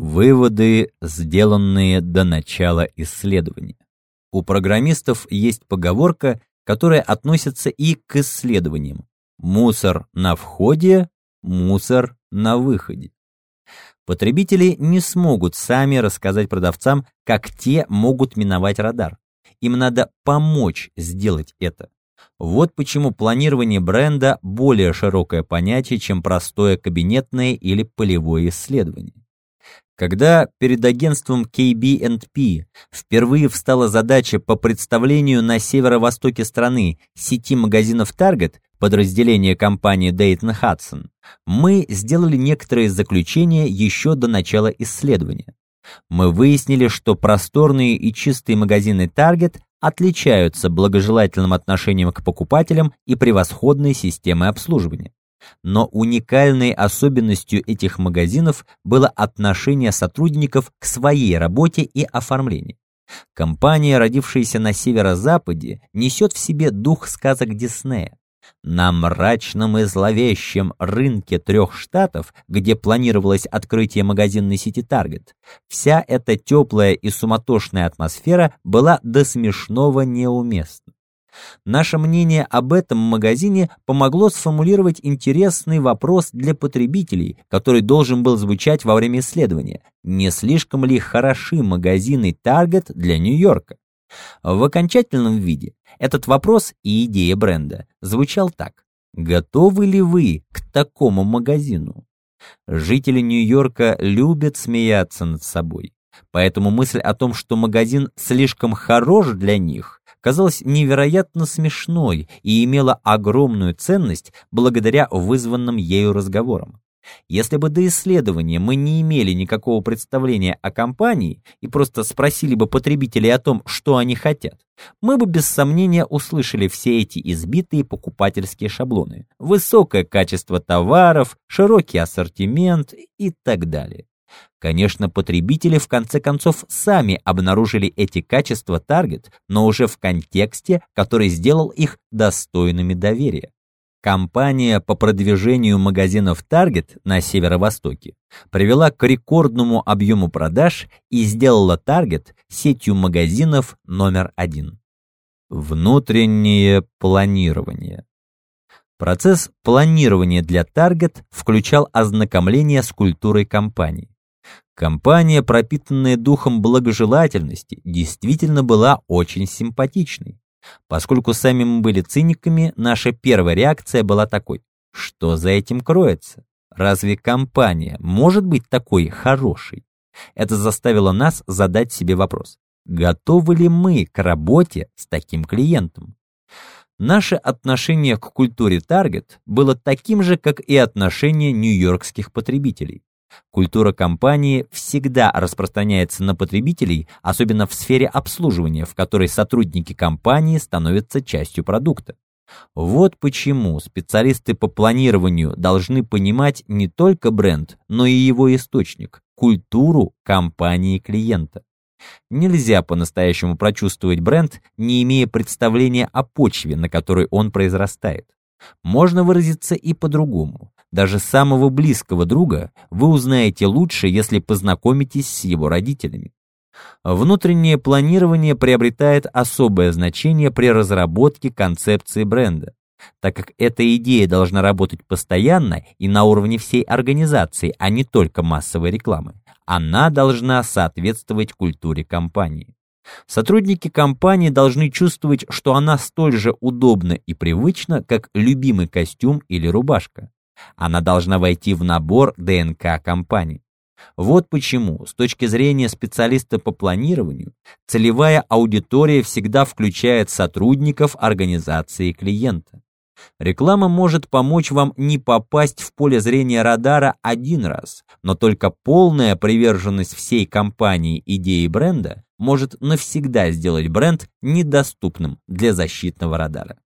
Выводы, сделанные до начала исследования. У программистов есть поговорка, которая относится и к исследованиям. Мусор на входе, мусор на выходе. Потребители не смогут сами рассказать продавцам, как те могут миновать радар. Им надо помочь сделать это. Вот почему планирование бренда более широкое понятие, чем простое кабинетное или полевое исследование. Когда перед агентством KB&P впервые встала задача по представлению на северо-востоке страны сети магазинов Target, подразделения компании Dayton Hudson, мы сделали некоторые заключения еще до начала исследования. Мы выяснили, что просторные и чистые магазины Target отличаются благожелательным отношением к покупателям и превосходной системой обслуживания. Но уникальной особенностью этих магазинов было отношение сотрудников к своей работе и оформлению. Компания, родившаяся на северо-западе, несет в себе дух сказок Диснея. На мрачном и зловещем рынке трех штатов, где планировалось открытие магазинной сети Target, вся эта теплая и суматошная атмосфера была до смешного неуместна. Наше мнение об этом магазине помогло сформулировать интересный вопрос для потребителей, который должен был звучать во время исследования. Не слишком ли хороши магазины Target для Нью-Йорка? В окончательном виде этот вопрос и идея бренда звучал так. Готовы ли вы к такому магазину? Жители Нью-Йорка любят смеяться над собой. Поэтому мысль о том, что магазин слишком хорош для них, казалась невероятно смешной и имела огромную ценность благодаря вызванным ею разговорам. Если бы до исследования мы не имели никакого представления о компании и просто спросили бы потребителей о том, что они хотят, мы бы без сомнения услышали все эти избитые покупательские шаблоны. Высокое качество товаров, широкий ассортимент и так далее. Конечно, потребители в конце концов сами обнаружили эти качества Target, но уже в контексте, который сделал их достойными доверия. Компания по продвижению магазинов Target на северо-востоке привела к рекордному объему продаж и сделала Target сетью магазинов номер один. Внутреннее планирование. Процесс планирования для Target включал ознакомление с культурой компании. Компания, пропитанная духом благожелательности, действительно была очень симпатичной. Поскольку сами мы были циниками, наша первая реакция была такой. Что за этим кроется? Разве компания может быть такой хорошей? Это заставило нас задать себе вопрос. Готовы ли мы к работе с таким клиентом? Наше отношение к культуре Target было таким же, как и отношение нью-йоркских потребителей. Культура компании всегда распространяется на потребителей, особенно в сфере обслуживания, в которой сотрудники компании становятся частью продукта. Вот почему специалисты по планированию должны понимать не только бренд, но и его источник – культуру компании клиента. Нельзя по-настоящему прочувствовать бренд, не имея представления о почве, на которой он произрастает. Можно выразиться и по-другому. Даже самого близкого друга вы узнаете лучше, если познакомитесь с его родителями. Внутреннее планирование приобретает особое значение при разработке концепции бренда, так как эта идея должна работать постоянно и на уровне всей организации, а не только массовой рекламы. Она должна соответствовать культуре компании. Сотрудники компании должны чувствовать, что она столь же удобна и привычна, как любимый костюм или рубашка. Она должна войти в набор ДНК компании. Вот почему, с точки зрения специалиста по планированию, целевая аудитория всегда включает сотрудников организации клиента. Реклама может помочь вам не попасть в поле зрения радара один раз, но только полная приверженность всей компании идеи бренда может навсегда сделать бренд недоступным для защитного радара.